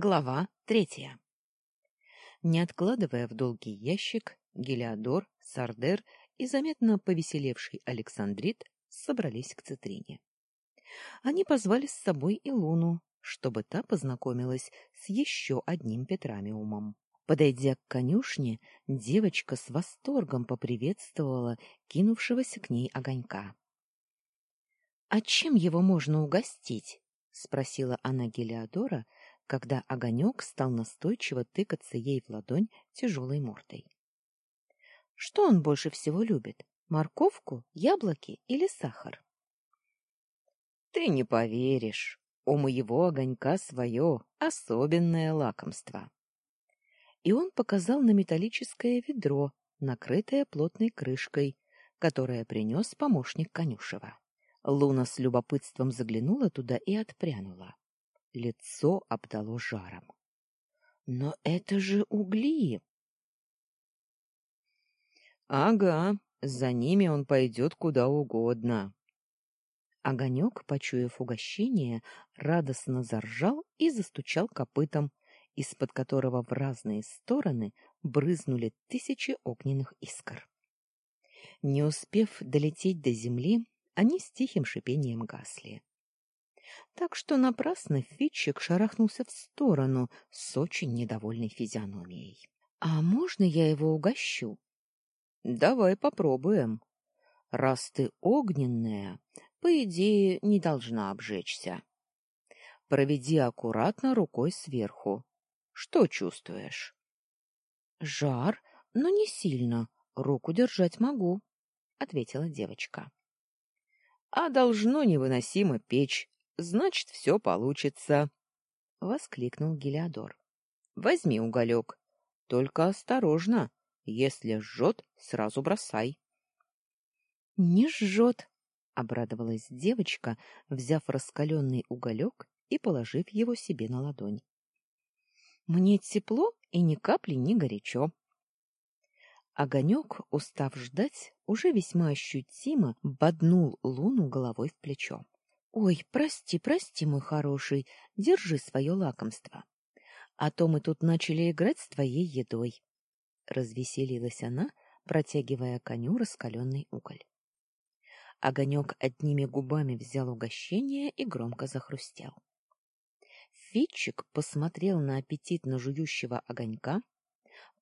Глава третья. Не откладывая в долгий ящик, Гелиодор, Сардер и заметно повеселевший Александрит собрались к цитрине. Они позвали с собой и Луну, чтобы та познакомилась с еще одним Петрамиумом. Подойдя к конюшне, девочка с восторгом поприветствовала кинувшегося к ней огонька. — А чем его можно угостить? — спросила она Гелиодора, — когда огонек стал настойчиво тыкаться ей в ладонь тяжелой мордой. Что он больше всего любит? Морковку, яблоки или сахар? Ты не поверишь, у моего огонька свое особенное лакомство. И он показал на металлическое ведро, накрытое плотной крышкой, которое принес помощник Конюшева. Луна с любопытством заглянула туда и отпрянула. Лицо обдало жаром. Но это же угли. Ага, за ними он пойдет куда угодно. Огонек, почуяв угощение, радостно заржал и застучал копытом, из-под которого в разные стороны брызнули тысячи огненных искр. Не успев долететь до земли, они с тихим шипением гасли так что напрасно Фитчик шарахнулся в сторону с очень недовольной физиономией. — А можно я его угощу? — Давай попробуем. Раз ты огненная, по идее, не должна обжечься. Проведи аккуратно рукой сверху. Что чувствуешь? — Жар, но не сильно. Руку держать могу, — ответила девочка. — А должно невыносимо печь, значит, все получится, — воскликнул Гелиодор. — Возьми уголек. Только осторожно. Если жжет, сразу бросай. — Не жжет, — обрадовалась девочка, взяв раскаленный уголек и положив его себе на ладонь. — Мне тепло и ни капли не горячо. Огонек, устав ждать, уже весьма ощутимо боднул Луну головой в плечо. Ой, прости, прости, мой хороший, держи свое лакомство. А то мы тут начали играть с твоей едой. Развеселилась она, протягивая коню раскаленный уголь. Огонек одними губами взял угощение и громко захрустел. Фитчик посмотрел на аппетитно жующего огонька,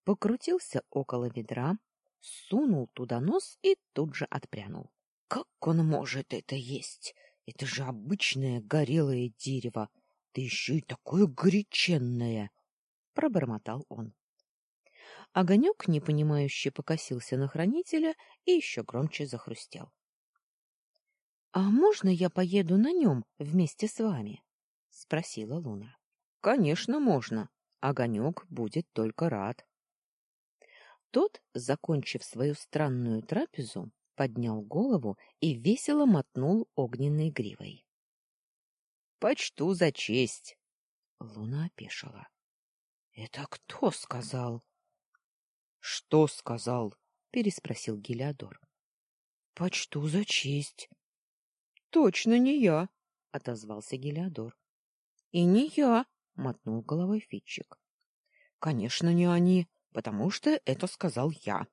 покрутился около ведра, сунул туда нос и тут же отпрянул. — Как он может это есть? Это же обычное горелое дерево, да еще и такое горяченное, — пробормотал он. Огонек, непонимающе, покосился на хранителя и еще громче захрустел. — А можно я поеду на нем вместе с вами? — спросила Луна. — Конечно, можно. Огонек будет только рад. Тот, закончив свою странную трапезу, поднял голову и весело мотнул огненной гривой. — Почту за честь! Луна опешила. — Это кто сказал? — Что сказал? — переспросил Гелиодор. — Почту за честь. — Точно не я, — отозвался Гелиодор. — И не я, — мотнул головой Фитчик. — Конечно, не они, потому что это сказал я.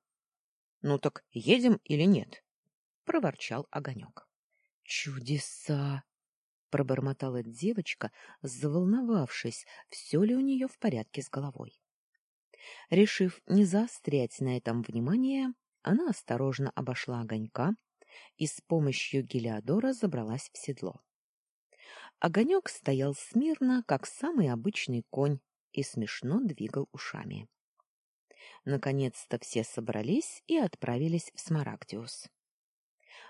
Ну так едем или нет? — проворчал огонек. — Чудеса! — пробормотала девочка, заволновавшись, все ли у нее в порядке с головой. Решив не заострять на этом внимание, она осторожно обошла огонька и с помощью Гелиодора забралась в седло. Огонек стоял смирно, как самый обычный конь, и смешно двигал ушами. Наконец-то все собрались и отправились в Смарагдиус.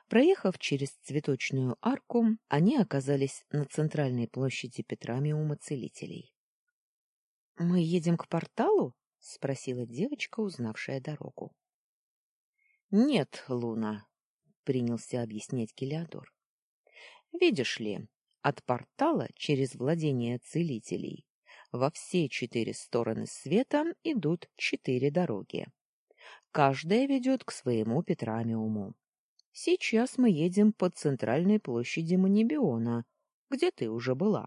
Проехав через цветочную арку, они оказались на центральной площади Петрамиума целителей. — Мы едем к порталу? — спросила девочка, узнавшая дорогу. — Нет, Луна, — принялся объяснять Гелиодор. — Видишь ли, от портала через владение целителей во все четыре стороны света идут четыре дороги. Каждая ведет к своему Петрамиуму. Сейчас мы едем по центральной площади Манибиона, где ты уже была.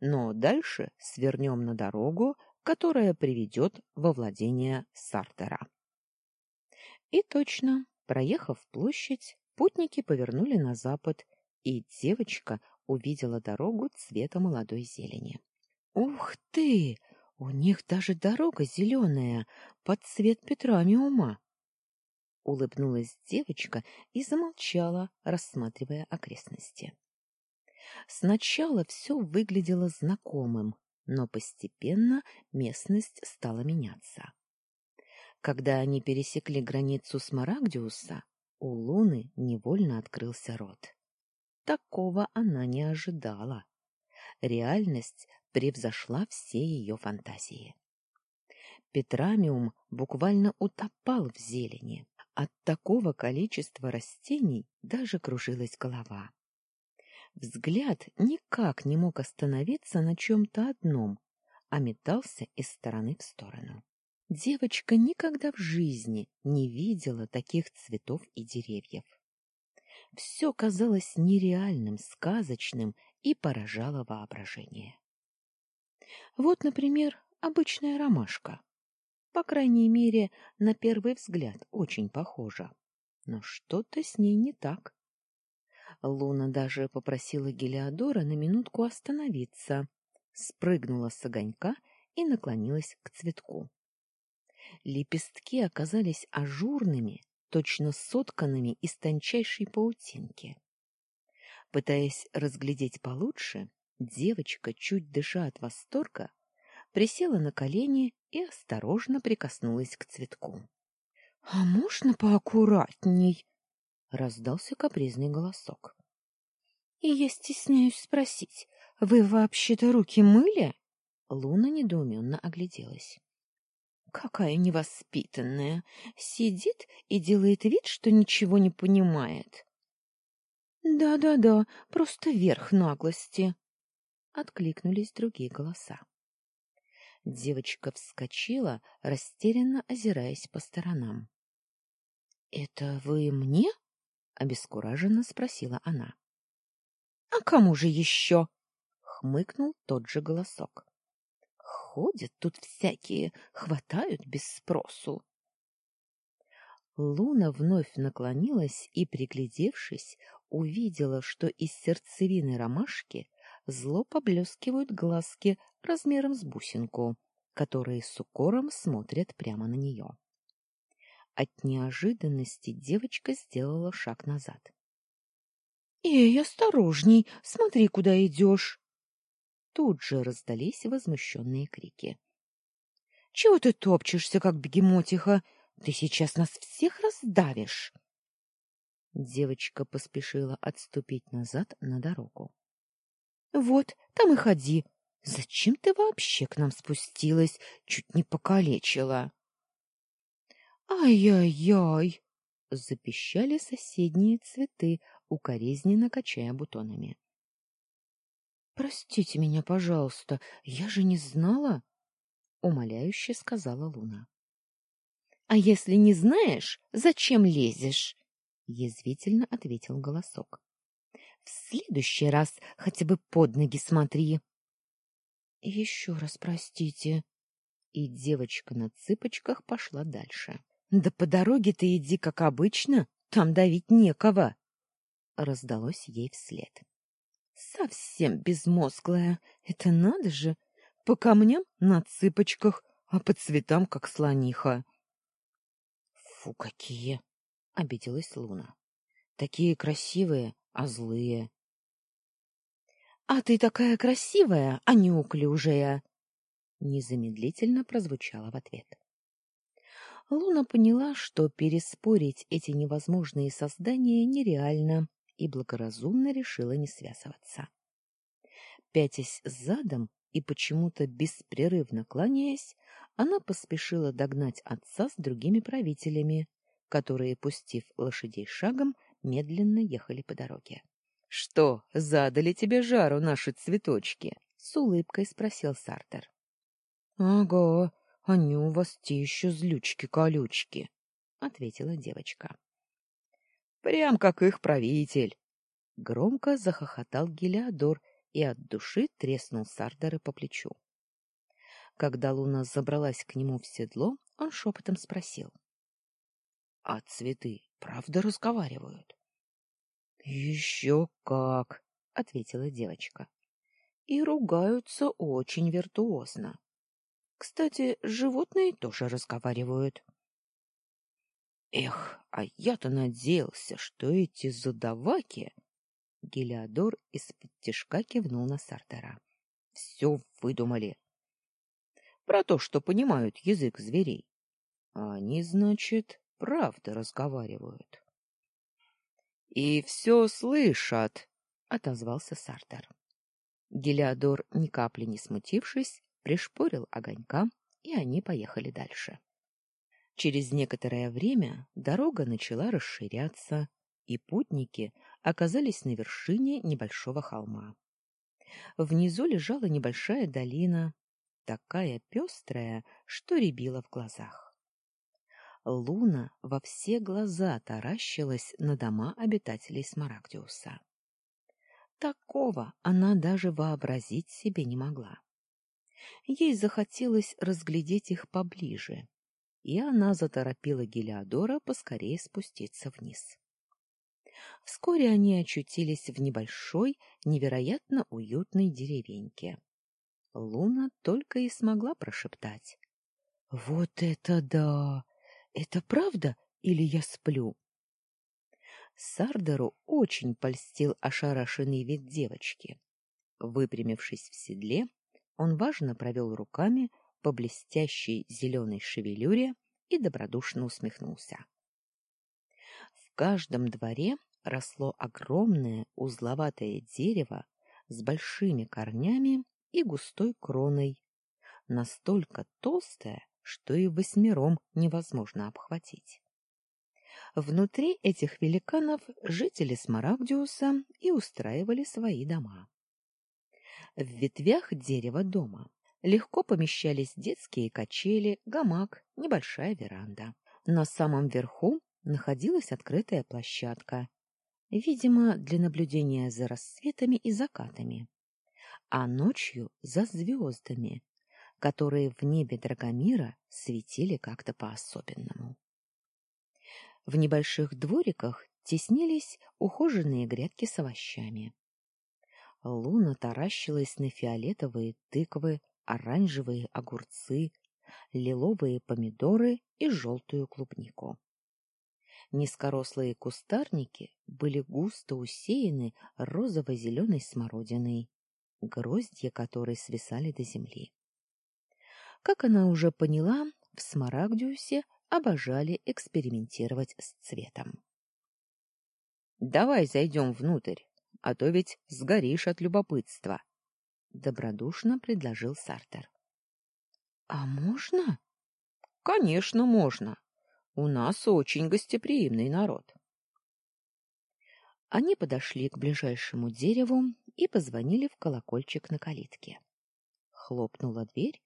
но дальше свернем на дорогу, которая приведет во владение Сартера. И точно, проехав площадь, путники повернули на запад, и девочка увидела дорогу цвета молодой зелени. Ух ты! У них даже дорога зеленая, под цвет Петрамиума. Улыбнулась девочка и замолчала, рассматривая окрестности. Сначала все выглядело знакомым, но постепенно местность стала меняться. Когда они пересекли границу Смарагдиуса, у Луны невольно открылся рот. Такого она не ожидала. Реальность превзошла все ее фантазии. Петрамиум буквально утопал в зелени. От такого количества растений даже кружилась голова. Взгляд никак не мог остановиться на чем-то одном, а метался из стороны в сторону. Девочка никогда в жизни не видела таких цветов и деревьев. Все казалось нереальным, сказочным и поражало воображение. Вот, например, обычная ромашка. По крайней мере, на первый взгляд очень похожа. Но что-то с ней не так. Луна даже попросила Гелиодора на минутку остановиться, спрыгнула с огонька и наклонилась к цветку. Лепестки оказались ажурными, точно сотканными из тончайшей паутинки. Пытаясь разглядеть получше, девочка, чуть дыша от восторга, присела на колени и осторожно прикоснулась к цветку. — А можно поаккуратней? — раздался капризный голосок. — И я стесняюсь спросить, вы вообще-то руки мыли? Луна недоуменно огляделась. — Какая невоспитанная! Сидит и делает вид, что ничего не понимает. Да, — Да-да-да, просто верх наглости! — откликнулись другие голоса. Девочка вскочила, растерянно озираясь по сторонам. — Это вы мне? — обескураженно спросила она. — А кому же еще? — хмыкнул тот же голосок. — Ходят тут всякие, хватают без спросу. Луна вновь наклонилась и, приглядевшись, увидела, что из сердцевины ромашки зло поблескивают глазки размером с бусинку, которые с укором смотрят прямо на нее. От неожиданности девочка сделала шаг назад. — Эй, осторожней, смотри, куда идешь! Тут же раздались возмущенные крики. — Чего ты топчешься, как бегемотиха? Ты сейчас нас всех раздавишь! Девочка поспешила отступить назад на дорогу. Вот, там и ходи. Зачем ты вообще к нам спустилась? Чуть не покалечила. Ай-яй-яй! Запищали соседние цветы, укоризненно качая бутонами. Простите меня, пожалуйста, я же не знала, умоляюще сказала Луна. А если не знаешь, зачем лезешь? язвительно ответил голосок. В следующий раз хотя бы под ноги смотри. — Еще раз простите. И девочка на цыпочках пошла дальше. — Да по дороге ты иди, как обычно, там давить некого. Раздалось ей вслед. — Совсем безмозглая. Это надо же. По камням на цыпочках, а по цветам, как слониха. — Фу, какие! — обиделась Луна. — Такие красивые, а злые. — А ты такая красивая, а неуклюжая! — незамедлительно прозвучало в ответ. Луна поняла, что переспорить эти невозможные создания нереально, и благоразумно решила не связываться. Пятясь задом и почему-то беспрерывно кланяясь, она поспешила догнать отца с другими правителями, которые, пустив лошадей шагом, медленно ехали по дороге. — Что, задали тебе жару наши цветочки? — с улыбкой спросил Сартер. — Ага, они у вас те еще злючки-колючки, — ответила девочка. — Прям как их правитель! — громко захохотал Гелиодор и от души треснул Сардары по плечу. Когда Луна забралась к нему в седло, он шепотом спросил. — А цветы правда разговаривают? — Еще как! — ответила девочка. — И ругаются очень виртуозно. Кстати, животные тоже разговаривают. Эх, а я-то надеялся, что эти задаваки... Гелиодор из-под тишка кивнул на Сартера. Все выдумали. Про то, что понимают язык зверей. А они, значит, правда разговаривают. И все слышат, отозвался Сартер. Гелиодор, ни капли не смутившись, пришпорил огонька, и они поехали дальше. Через некоторое время дорога начала расширяться, и путники оказались на вершине небольшого холма. Внизу лежала небольшая долина, такая пестрая, что рябила в глазах. Луна во все глаза таращилась на дома обитателей Смарагдиуса. Такого она даже вообразить себе не могла. Ей захотелось разглядеть их поближе, и она заторопила Гелиодора поскорее спуститься вниз. Вскоре они очутились в небольшой, невероятно уютной деревеньке. Луна только и смогла прошептать. — Вот это да! Это правда или я сплю? Сардеру очень польстил ошарашенный вид девочки. Выпрямившись в седле, он важно провел руками по блестящей зеленой шевелюре и добродушно усмехнулся. В каждом дворе росло огромное узловатое дерево с большими корнями и густой кроной, настолько толстое, что и восьмером невозможно обхватить. Внутри этих великанов жители Смарагдиуса и устраивали свои дома. В ветвях дерева дома легко помещались детские качели, гамак, небольшая веранда. На самом верху находилась открытая площадка, видимо, для наблюдения за рассветами и закатами, а ночью за звездами, которые в небе Драгомира светили как-то по-особенному. В небольших двориках теснились ухоженные грядки с овощами. Луна таращилась на фиолетовые тыквы, оранжевые огурцы, лиловые помидоры и желтую клубнику. Низкорослые кустарники были густо усеяны розово-зеленой смородиной, гроздья которой свисали до земли. Как она уже поняла, в Смарагдиусе обожали экспериментировать с цветом. «Давай зайдем внутрь», а то ведь сгоришь от любопытства, добродушно предложил Сартер. А можно? Конечно, можно. У нас очень гостеприимный народ. Они подошли к ближайшему дереву и позвонили в колокольчик на калитке. Хлопнула дверь,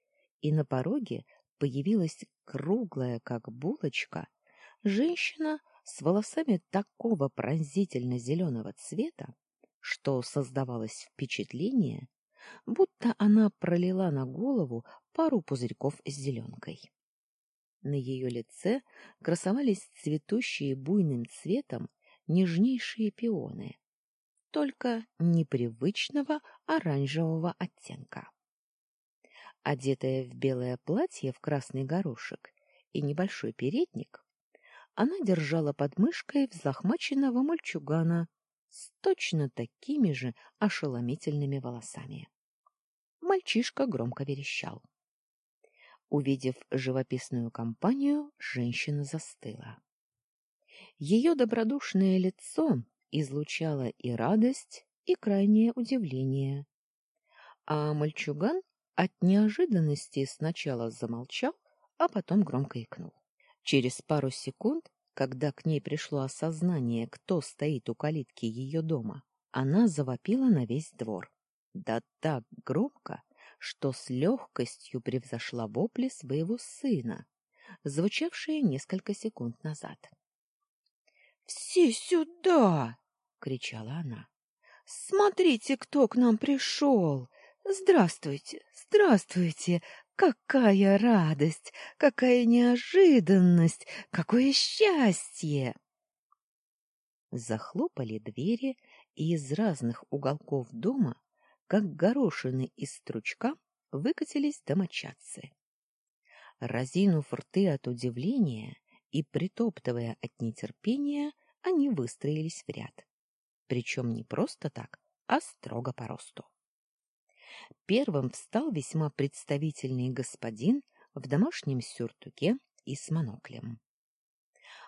и на пороге появилась круглая, как булочка, женщина с волосами такого пронзительно зеленого цвета, что создавалось впечатление, будто она пролила на голову пару пузырьков с зеленкой. На ее лице красовались цветущие буйным цветом нежнейшие пионы, только непривычного оранжевого оттенка. Одетая в белое платье в красный горошек и небольшой передник, она держала под мышкой взлохмаченного мальчугана с точно такими же ошеломительными волосами. Мальчишка громко верещал. Увидев живописную компанию, женщина застыла. Ее добродушное лицо излучало и радость, и крайнее удивление. А мальчуган от неожиданности сначала замолчал, а потом громко икнул. Через пару секунд когда к ней пришло осознание, кто стоит у калитки ее дома, она завопила на весь двор. Да так громко, что с легкостью превзошла вопли своего сына, звучавшие несколько секунд назад. «Все сюда!» — кричала она. Смотрите, кто к нам пришел! Здравствуйте, здравствуйте! Какая радость, какая неожиданность, какое счастье! Захлопали двери, и из разных уголков дома, как горошины из стручка, выкатились домочадцы. Разинув рты от удивления и притоптывая от нетерпения, они выстроились в ряд. Причем не просто так, а строго по росту. Первым встал весьма представительный господин в домашнем сюртуке и с моноклем.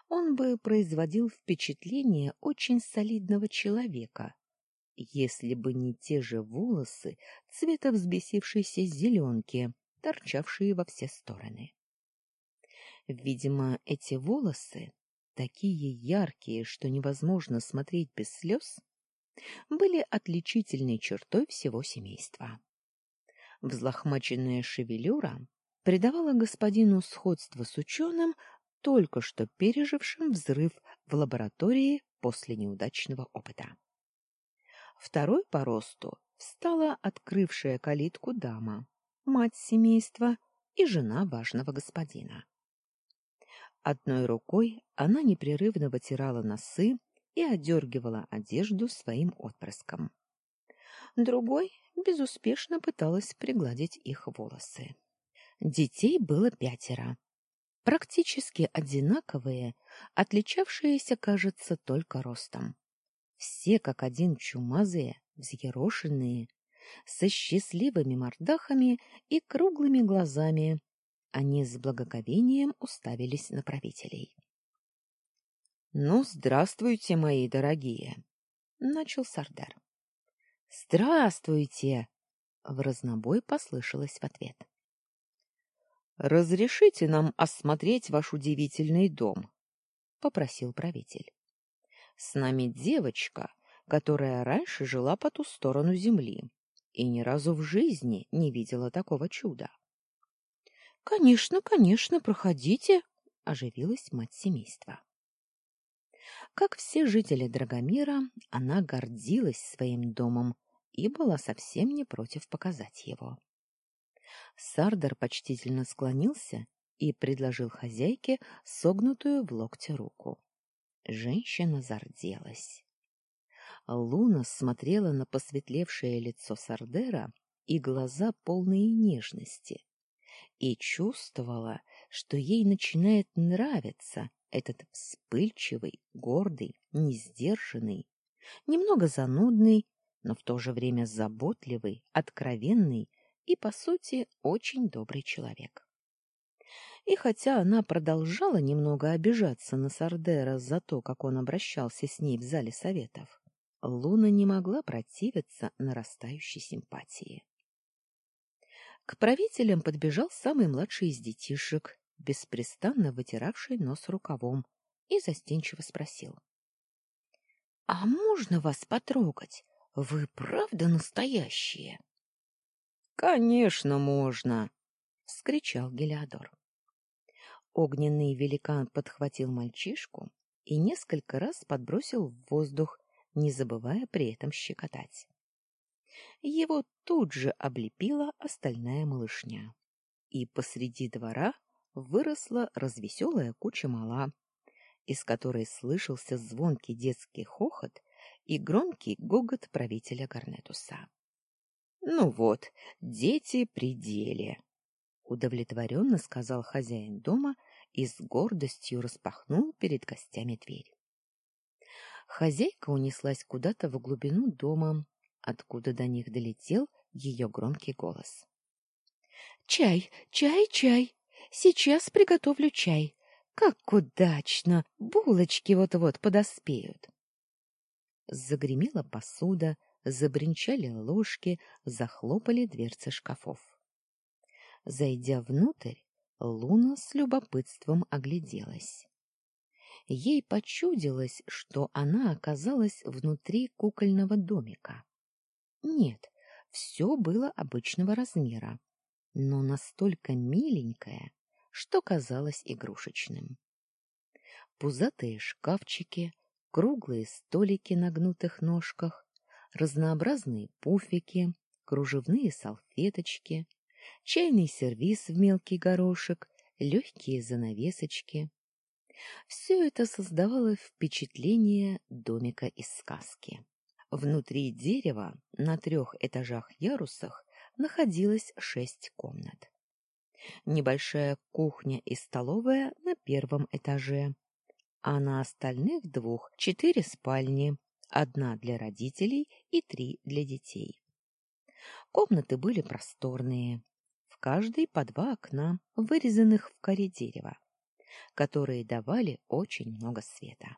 Он бы производил впечатление очень солидного человека, если бы не те же волосы цвета взбесившейся зеленки, торчавшие во все стороны. Видимо, эти волосы, такие яркие, что невозможно смотреть без слез, были отличительной чертой всего семейства. Взлохмаченная шевелюра придавала господину сходство с ученым, только что пережившим взрыв в лаборатории после неудачного опыта. Второй по росту встала открывшая калитку дама, мать семейства и жена важного господина. Одной рукой она непрерывно вытирала носы и одергивала одежду своим отпрыском. Другой безуспешно пыталась пригладить их волосы. Детей было пятеро. Практически одинаковые, отличавшиеся, кажется, только ростом. Все как один чумазые, взъерошенные, со счастливыми мордахами и круглыми глазами. Они с благоговением уставились на правителей. Ну, здравствуйте, мои дорогие, начал Сардар. Здравствуйте, в разнобой послышалось в ответ. Разрешите нам осмотреть ваш удивительный дом, попросил правитель. С нами девочка, которая раньше жила по ту сторону земли и ни разу в жизни не видела такого чуда. Конечно, конечно, проходите, оживилась мать семейства. Как все жители Драгомира, она гордилась своим домом и была совсем не против показать его. Сардар почтительно склонился и предложил хозяйке согнутую в локте руку. Женщина зарделась. Луна смотрела на посветлевшее лицо Сардера и глаза полные нежности, и чувствовала, что ей начинает нравиться этот вспыльчивый, гордый, несдержанный, немного занудный, но в то же время заботливый, откровенный и, по сути, очень добрый человек. И хотя она продолжала немного обижаться на Сардера за то, как он обращался с ней в зале советов, Луна не могла противиться нарастающей симпатии. К правителям подбежал самый младший из детишек, беспрестанно вытиравший нос рукавом, и застенчиво спросил. — А можно вас потрогать? Вы правда настоящие? — Конечно, можно! — вскричал Гелиодор. Огненный великан подхватил мальчишку и несколько раз подбросил в воздух, не забывая при этом щекотать. Его тут же облепила остальная малышня, и посреди двора выросла развеселая куча мала, из которой слышался звонкий детский хохот и громкий гогот правителя Гарнетуса. Ну вот, дети при деле, удовлетворенно сказал хозяин дома и с гордостью распахнул перед гостями дверь. Хозяйка унеслась куда-то в глубину дома, откуда до них долетел ее громкий голос. Чай, чай, чай. Сейчас приготовлю чай. Как удачно! Булочки вот-вот подоспеют. Загремела посуда, забринчали ложки, захлопали дверцы шкафов. Зайдя внутрь, Луна с любопытством огляделась. Ей почудилось, что она оказалась внутри кукольного домика. Нет, все было обычного размера, но настолько миленькое, что казалось игрушечным. Пузатые шкафчики, круглые столики на гнутых ножках, разнообразные пуфики, кружевные салфеточки, чайный сервиз в мелкий горошек, легкие занавесочки. Все это создавало впечатление домика из сказки. Внутри дерева на трех этажах-ярусах находилось шесть комнат. Небольшая кухня и столовая на первом этаже, а на остальных двух четыре спальни, одна для родителей и три для детей. Комнаты были просторные, в каждой по два окна, вырезанных в коре дерева, которые давали очень много света.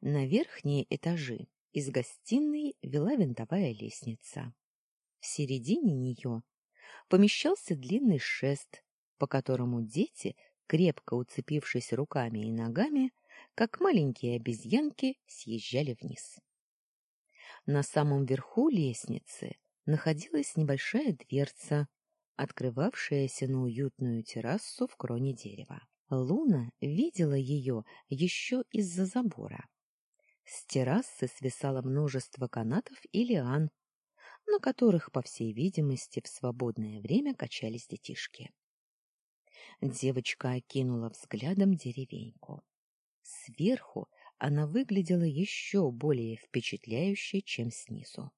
На верхние этажи из гостиной вела винтовая лестница. В середине нее помещался длинный шест, по которому дети, крепко уцепившись руками и ногами, как маленькие обезьянки, съезжали вниз. На самом верху лестницы находилась небольшая дверца, открывавшаяся на уютную террасу в кроне дерева. Луна видела ее еще из-за забора. С террасы свисало множество канатов и лиан, на которых, по всей видимости, в свободное время качались детишки. Девочка окинула взглядом деревеньку. Сверху она выглядела еще более впечатляюще, чем снизу.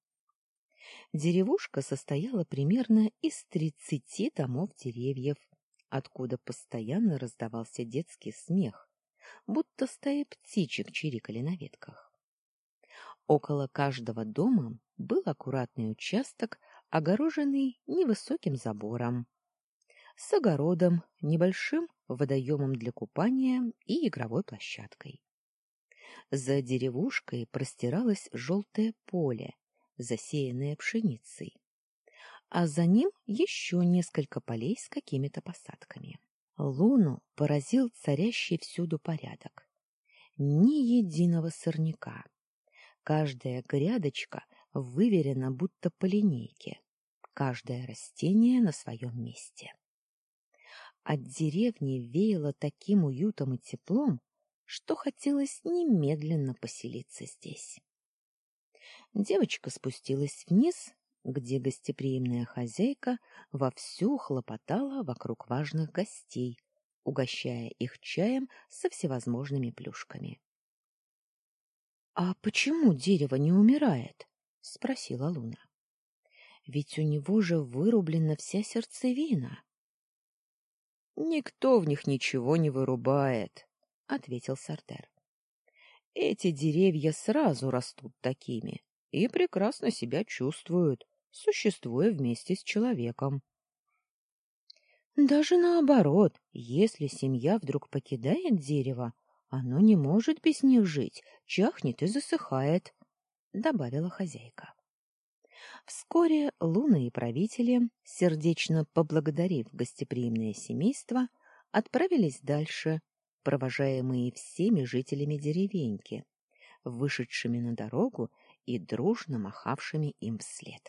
Деревушка состояла примерно из тридцати домов деревьев, откуда постоянно раздавался детский смех, будто стаи птичек чирикали на ветках. Около каждого дома был аккуратный участок, огороженный невысоким забором, с огородом, небольшим водоемом для купания и игровой площадкой. За деревушкой простиралось желтое поле, засеянное пшеницей, а за ним еще несколько полей с какими-то посадками. Луну поразил царящий всюду порядок. Ни единого сорняка, Каждая грядочка выверена будто по линейке, каждое растение на своем месте. От деревни веяло таким уютом и теплом, что хотелось немедленно поселиться здесь. Девочка спустилась вниз, где гостеприимная хозяйка вовсю хлопотала вокруг важных гостей, угощая их чаем со всевозможными плюшками. А почему дерево не умирает? Спросила Луна. Ведь у него же вырублена вся сердцевина. Никто в них ничего не вырубает, ответил Сартер. Эти деревья сразу растут такими и прекрасно себя чувствуют, существуя вместе с человеком. Даже наоборот, если семья вдруг покидает дерево, оно не может без них жить, чахнет и засыхает, добавила хозяйка. Вскоре Луна и правители, сердечно поблагодарив гостеприимное семейство, отправились дальше, провожаемые всеми жителями деревеньки, вышедшими на дорогу и дружно махавшими им вслед.